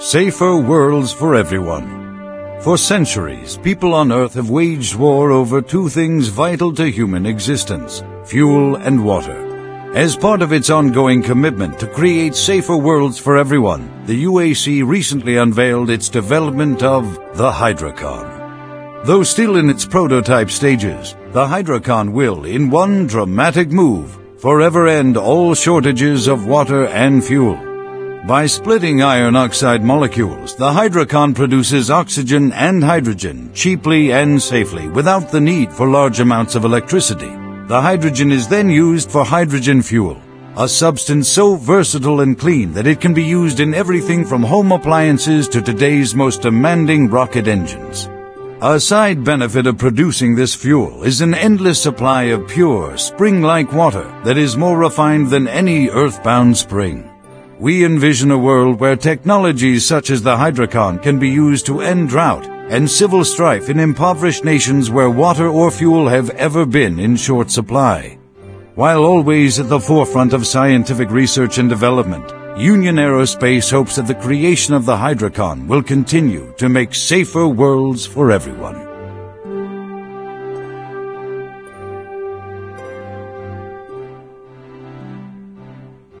Safer worlds for everyone. For centuries, people on Earth have waged war over two things vital to human existence fuel and water. As part of its ongoing commitment to create safer worlds for everyone, the UAC recently unveiled its development of the Hydrocon. Though still in its prototype stages, the Hydrocon will, in one dramatic move, forever end all shortages of water and fuel. By splitting iron oxide molecules, the Hydrocon produces oxygen and hydrogen cheaply and safely without the need for large amounts of electricity. The hydrogen is then used for hydrogen fuel, a substance so versatile and clean that it can be used in everything from home appliances to today's most demanding rocket engines. A side benefit of producing this fuel is an endless supply of pure, spring-like water that is more refined than any earthbound spring. We envision a world where technologies such as the Hydrocon can be used to end drought and civil strife in impoverished nations where water or fuel have ever been in short supply. While always at the forefront of scientific research and development, Union Aerospace hopes that the creation of the Hydrocon will continue to make safer worlds for everyone.